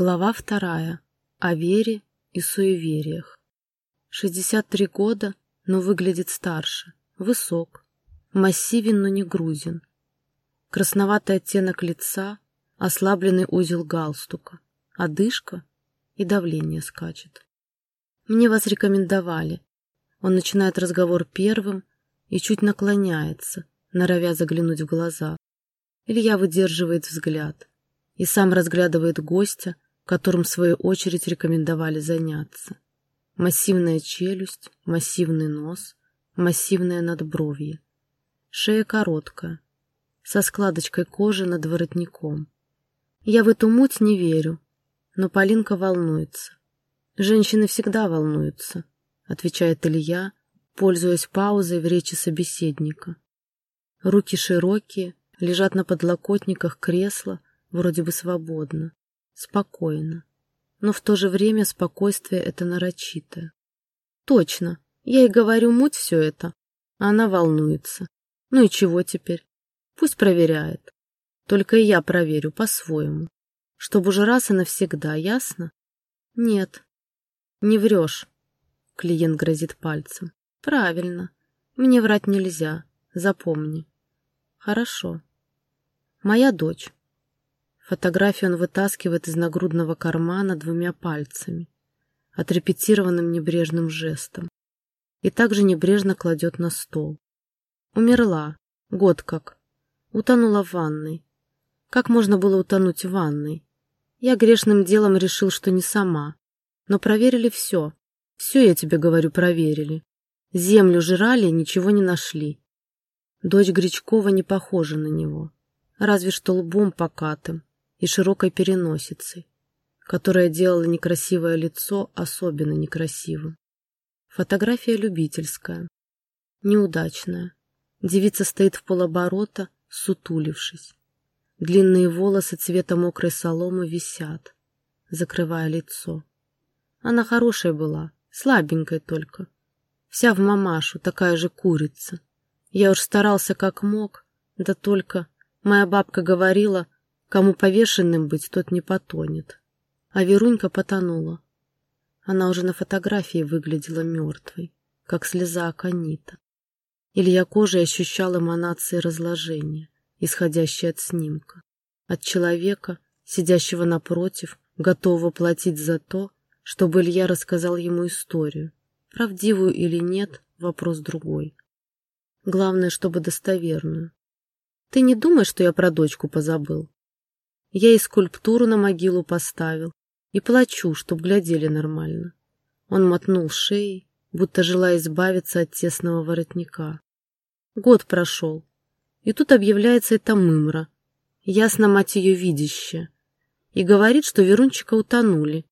Глава вторая. О вере и суевериях. 63 года, но выглядит старше. Высок. Массивен, но не грузин. Красноватый оттенок лица, ослабленный узел галстука, одышка и давление скачет. Мне вас рекомендовали. Он начинает разговор первым и чуть наклоняется, норовя заглянуть в глаза. Илья выдерживает взгляд и сам разглядывает гостя, которым в свою очередь рекомендовали заняться. Массивная челюсть, массивный нос, массивное надбровье. Шея короткая, со складочкой кожи над воротником. Я в эту муть не верю, но Полинка волнуется. Женщины всегда волнуются, отвечает Илья, пользуясь паузой в речи собеседника. Руки широкие, лежат на подлокотниках кресла, вроде бы свободно, спокойно. Но в то же время спокойствие это нарочитое. Точно, я и говорю муть все это. Она волнуется. Ну и чего теперь? Пусть проверяет. Только и я проверю по-своему. Чтобы уже раз и навсегда, ясно? Нет. Не врешь. Клиент грозит пальцем. Правильно. Мне врать нельзя. Запомни. Хорошо. Моя дочь. Фотографию он вытаскивает из нагрудного кармана двумя пальцами, отрепетированным небрежным жестом, и также небрежно кладет на стол. Умерла. Год как. Утонула в ванной. Как можно было утонуть в ванной? Я грешным делом решил, что не сама. Но проверили все. Все, я тебе говорю, проверили. Землю жрали ничего не нашли. Дочь Гречкова не похожа на него. Разве что лбом покатым и широкой переносицей, которая делала некрасивое лицо особенно некрасивым. Фотография любительская, неудачная. Девица стоит в полоборота, сутулившись. Длинные волосы цвета мокрой соломы висят, закрывая лицо. Она хорошая была, слабенькая только. Вся в мамашу, такая же курица. Я уж старался как мог, да только моя бабка говорила, Кому повешенным быть, тот не потонет. А Верунька потонула. Она уже на фотографии выглядела мертвой, как слеза аконита. Илья кожей ощущал эманации разложения, исходящие от снимка. От человека, сидящего напротив, готового платить за то, чтобы Илья рассказал ему историю. Правдивую или нет, вопрос другой. Главное, чтобы достоверную. Ты не думай, что я про дочку позабыл. Я и скульптуру на могилу поставил, и плачу, чтоб глядели нормально. Он мотнул шеей, будто желая избавиться от тесного воротника. Год прошел, и тут объявляется эта мымра, ясно мать ее видящая, и говорит, что Верунчика утонули,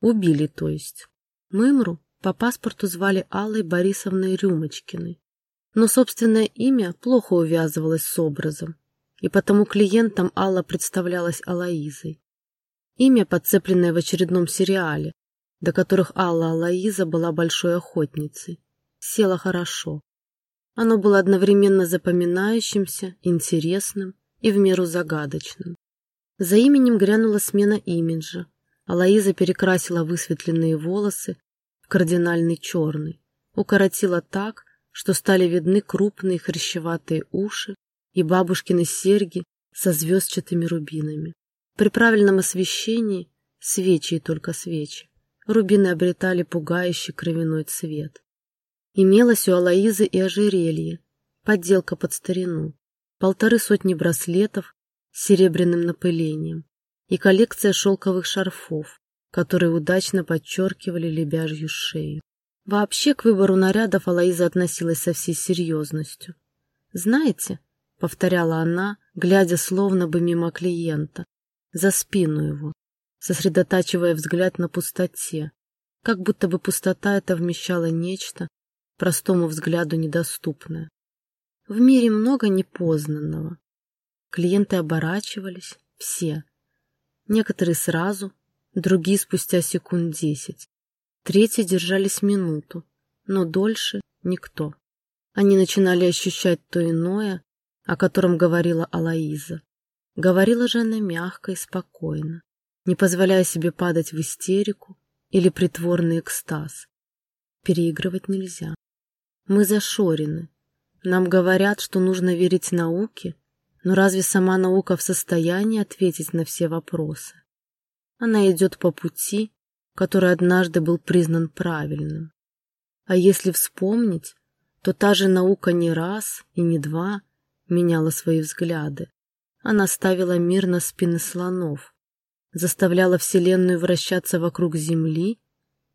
убили, то есть. Мымру по паспорту звали Аллой Борисовной Рюмочкиной, но собственное имя плохо увязывалось с образом и потому клиентам Алла представлялась Алаизой. Имя, подцепленное в очередном сериале, до которых Алла Алаиза была большой охотницей, село хорошо. Оно было одновременно запоминающимся, интересным и в меру загадочным. За именем грянула смена имиджа. Алаиза перекрасила высветленные волосы в кардинальный черный, укоротила так, что стали видны крупные хрящеватые уши и бабушкины серьги со звездчатыми рубинами. При правильном освещении свечи и только свечи. Рубины обретали пугающий кровяной цвет. Имелось у Алаизы и ожерелье, подделка под старину, полторы сотни браслетов с серебряным напылением и коллекция шелковых шарфов, которые удачно подчеркивали лебяжью шею. Вообще к выбору нарядов Алаиза относилась со всей серьезностью. Знаете, — повторяла она, глядя словно бы мимо клиента, за спину его, сосредотачивая взгляд на пустоте, как будто бы пустота эта вмещала нечто, простому взгляду недоступное. В мире много непознанного. Клиенты оборачивались, все. Некоторые сразу, другие спустя секунд десять. Третьи держались минуту, но дольше никто. Они начинали ощущать то иное, о котором говорила Алаиза. Говорила же она мягко и спокойно, не позволяя себе падать в истерику или притворный экстаз. Переигрывать нельзя. Мы зашорены. Нам говорят, что нужно верить науке, но разве сама наука в состоянии ответить на все вопросы? Она идет по пути, который однажды был признан правильным. А если вспомнить, то та же наука не раз и не два меняла свои взгляды. Она ставила мир на спины слонов, заставляла Вселенную вращаться вокруг Земли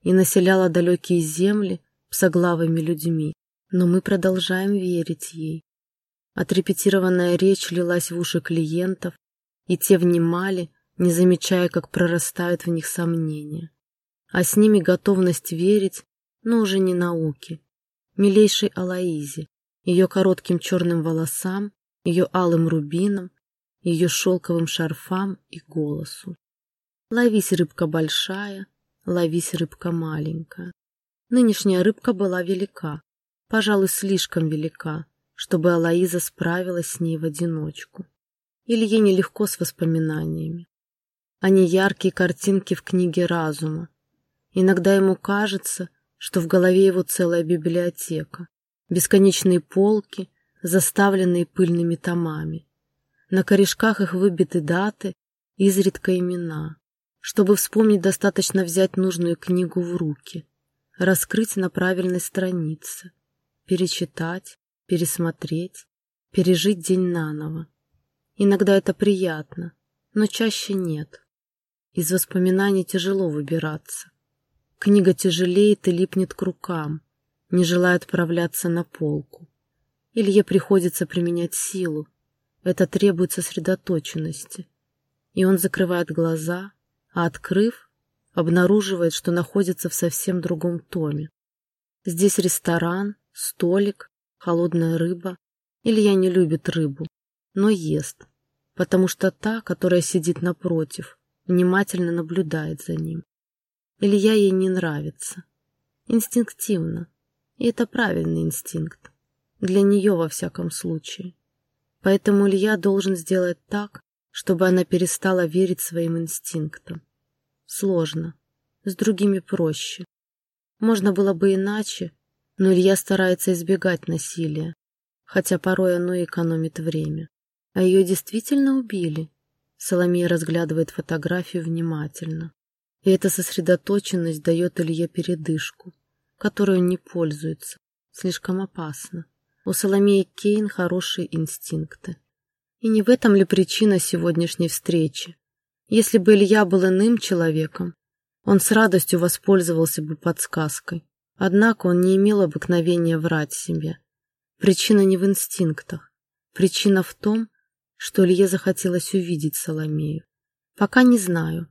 и населяла далекие земли псоглавыми людьми. Но мы продолжаем верить ей. Отрепетированная речь лилась в уши клиентов, и те внимали, не замечая, как прорастают в них сомнения. А с ними готовность верить, но уже не науке, милейшей Алаизе, ее коротким черным волосам, ее алым рубинам, ее шелковым шарфам и голосу. Ловись, рыбка большая, ловись, рыбка маленькая. Нынешняя рыбка была велика, пожалуй, слишком велика, чтобы Алаиза справилась с ней в одиночку. Илье нелегко с воспоминаниями. Они яркие картинки в книге разума. Иногда ему кажется, что в голове его целая библиотека, бесконечные полки, заставленные пыльными томами. На корешках их выбиты даты, изредка имена. Чтобы вспомнить, достаточно взять нужную книгу в руки, раскрыть на правильной странице, перечитать, пересмотреть, пережить день наново. Иногда это приятно, но чаще нет. Из воспоминаний тяжело выбираться. Книга тяжелеет и липнет к рукам, не желая отправляться на полку. Илье приходится применять силу. Это требует сосредоточенности. И он закрывает глаза, а открыв, обнаруживает, что находится в совсем другом томе. Здесь ресторан, столик, холодная рыба. Илья не любит рыбу, но ест, потому что та, которая сидит напротив, внимательно наблюдает за ним. Илья ей не нравится. Инстинктивно. И это правильный инстинкт. Для нее, во всяком случае. Поэтому Илья должен сделать так, чтобы она перестала верить своим инстинктам. Сложно. С другими проще. Можно было бы иначе, но Илья старается избегать насилия, хотя порой оно экономит время. А ее действительно убили. Соломея разглядывает фотографию внимательно. И эта сосредоточенность дает Илье передышку, которую он не пользуется. Слишком опасно. У Соломеи Кейн хорошие инстинкты. И не в этом ли причина сегодняшней встречи? Если бы Илья был иным человеком, он с радостью воспользовался бы подсказкой. Однако он не имел обыкновения врать себе. Причина не в инстинктах. Причина в том, что Илье захотелось увидеть Соломею. Пока не знаю.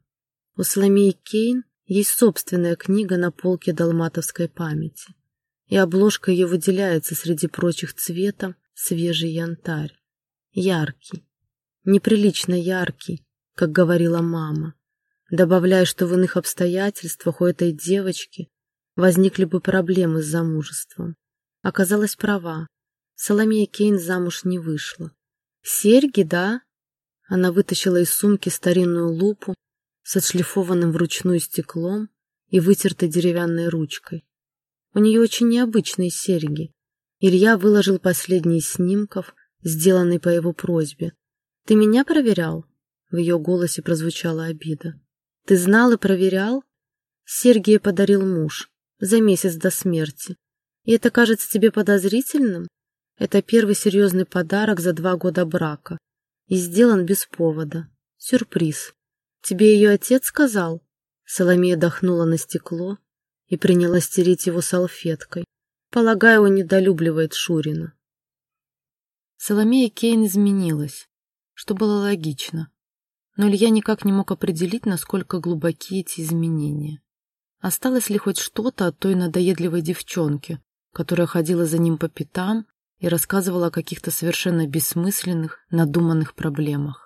У Соломеи Кейн есть собственная книга на полке далматовской памяти и обложка ее выделяется среди прочих цветом свежий янтарь. Яркий, неприлично яркий, как говорила мама, добавляя, что в иных обстоятельствах у этой девочки возникли бы проблемы с замужеством. Оказалась права. Соломея Кейн замуж не вышла. «Серьги, да?» Она вытащила из сумки старинную лупу с отшлифованным вручную стеклом и вытертой деревянной ручкой. У нее очень необычные серьги. Илья выложил последние снимков, сделанные по его просьбе. «Ты меня проверял?» В ее голосе прозвучала обида. «Ты знал и проверял?» Сергия подарил муж за месяц до смерти. И это кажется тебе подозрительным? Это первый серьезный подарок за два года брака. И сделан без повода. Сюрприз. Тебе ее отец сказал? Соломея дохнула на стекло, и принялась стереть его салфеткой. Полагаю, он недолюбливает Шурина. Соломея Кейн изменилась, что было логично. Но Илья никак не мог определить, насколько глубоки эти изменения. Осталось ли хоть что-то от той надоедливой девчонки, которая ходила за ним по пятам и рассказывала о каких-то совершенно бессмысленных, надуманных проблемах.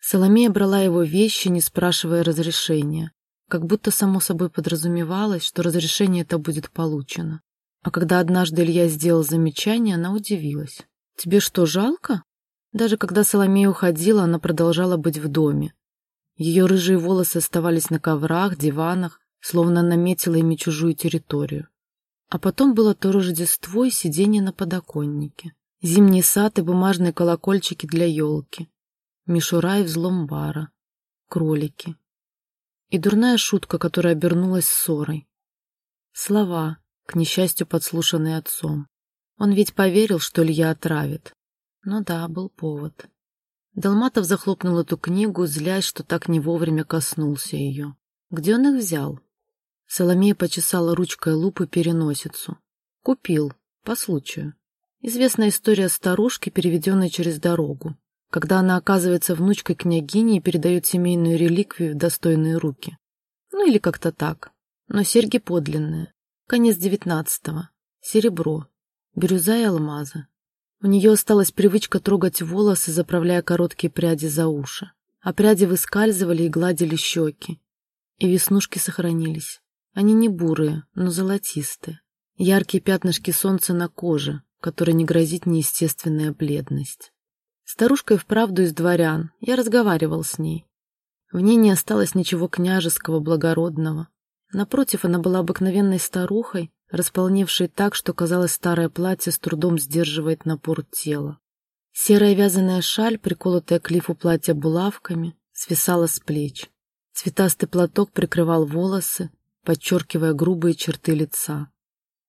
Соломея брала его вещи, не спрашивая разрешения, как будто само собой подразумевалось, что разрешение это будет получено. А когда однажды Илья сделал замечание, она удивилась. «Тебе что, жалко?» Даже когда Соломея уходила, она продолжала быть в доме. Ее рыжие волосы оставались на коврах, диванах, словно наметила ими чужую территорию. А потом было то Рождество и сиденье на подоконнике, зимний сад и бумажные колокольчики для елки, мишура и взлом бара, кролики. И дурная шутка, которая обернулась ссорой. Слова, к несчастью, подслушанные отцом. Он ведь поверил, что Илья отравит. Ну да, был повод. Долматов захлопнул эту книгу, злясь, что так не вовремя коснулся ее. Где он их взял? Соломея почесала ручкой лупы переносицу. Купил, по случаю. Известная история старушки, переведенной через дорогу, когда она оказывается внучкой княгини и передает семейную реликвию в достойные руки. Ну или как-то так. Но серьги подлинные. Конец девятнадцатого. Серебро. Бирюза и алмазы. У нее осталась привычка трогать волосы, заправляя короткие пряди за уши. А пряди выскальзывали и гладили щеки. И веснушки сохранились. Они не бурые, но золотистые. Яркие пятнышки солнца на коже, которой не грозит неестественная бледность. Старушка и вправду из дворян, я разговаривал с ней. В ней не осталось ничего княжеского, благородного. Напротив, она была обыкновенной старухой, располневшей так, что, казалось, старое платье с трудом сдерживает напор тела. Серая вязаная шаль, приколотая к лифу платья булавками, свисала с плеч. Цветастый платок прикрывал волосы, подчеркивая грубые черты лица.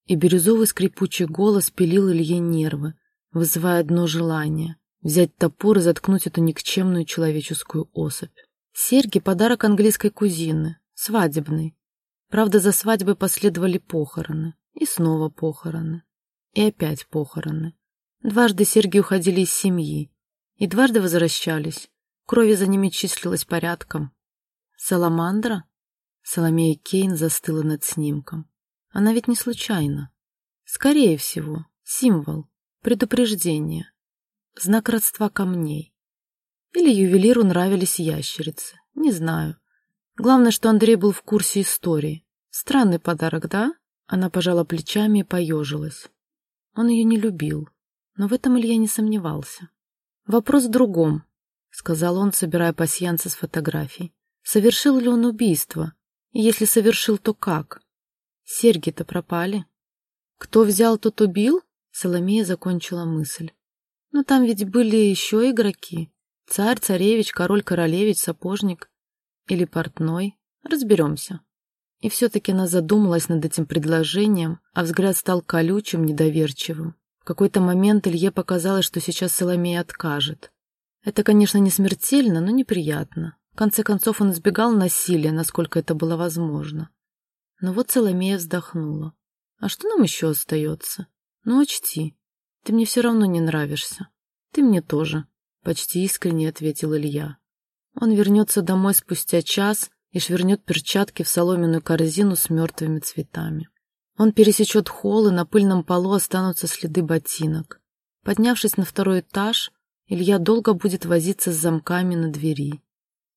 И бирюзовый скрипучий голос пилил Илье нервы, вызывая одно желание — взять топор и заткнуть эту никчемную человеческую особь. Серьги — подарок английской кузины, свадебный. Правда, за свадьбой последовали похороны. И снова похороны. И опять похороны. Дважды серьги уходили из семьи. И дважды возвращались. Крови за ними числилось порядком. Саламандра? Соломея Кейн застыла над снимком. Она ведь не случайно. Скорее всего, символ, предупреждение, знак родства камней. Или ювелиру нравились ящерицы, не знаю. Главное, что Андрей был в курсе истории. Странный подарок, да? Она пожала плечами и поежилась. Он ее не любил, но в этом Илья не сомневался. «Вопрос в другом», — сказал он, собирая пасьянцы с фотографий. «Совершил ли он убийство? И если совершил, то как? Серьги-то пропали. Кто взял, тот убил? Соломея закончила мысль. Но там ведь были еще игроки. Царь, царевич, король-королевич, сапожник или портной. Разберемся. И все-таки она задумалась над этим предложением, а взгляд стал колючим, недоверчивым. В какой-то момент Илье показалось, что сейчас Соломея откажет. Это, конечно, не смертельно, но неприятно конце концов, он избегал насилия, насколько это было возможно. Но вот Соломея вздохнула. «А что нам еще остается? Ну, учти, ты мне все равно не нравишься. Ты мне тоже», — почти искренне ответил Илья. Он вернется домой спустя час и швырнет перчатки в соломенную корзину с мертвыми цветами. Он пересечет холл, и на пыльном полу останутся следы ботинок. Поднявшись на второй этаж, Илья долго будет возиться с замками на двери.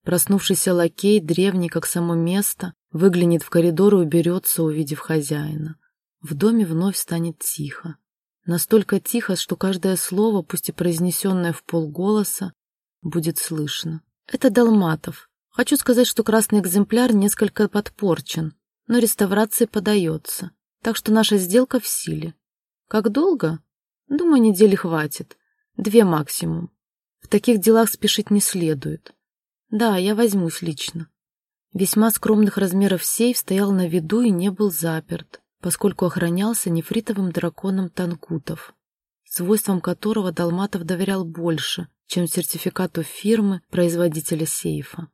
Проснувшийся лакей, древний, как само место, выглянет в коридор и уберется, увидев хозяина. В доме вновь станет тихо. Настолько тихо, что каждое слово, пусть и произнесенное в полголоса, будет слышно. Это Долматов. Хочу сказать, что красный экземпляр несколько подпорчен, но реставрации подается, так что наша сделка в силе. Как долго? Думаю, недели хватит. Две максимум. В таких делах спешить не следует. Да, я возьмусь лично. Весьма скромных размеров сейф стоял на виду и не был заперт, поскольку охранялся нефритовым драконом Танкутов, свойствам которого Долматов доверял больше, чем сертификату фирмы, производителя сейфа.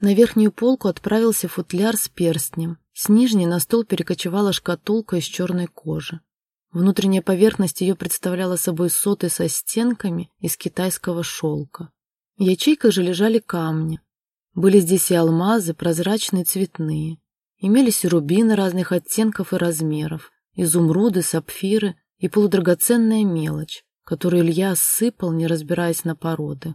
На верхнюю полку отправился футляр с перстнем, с нижней на стол перекочевала шкатулка из черной кожи. Внутренняя поверхность ее представляла собой соты со стенками из китайского шелка. В ячейках же лежали камни. Были здесь и алмазы, прозрачные, цветные. Имелись и рубины разных оттенков и размеров, изумруды, сапфиры и полудрагоценная мелочь, которую Илья осыпал, не разбираясь на породы.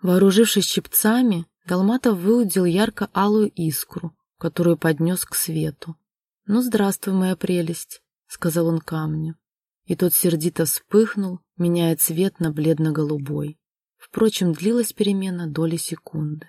Вооружившись щипцами, Долматов выудил ярко-алую искру, которую поднес к свету. «Ну, здравствуй, моя прелесть», — сказал он камню. И тот сердито вспыхнул, меняя цвет на бледно-голубой. Впрочем, длилась перемена доли секунды.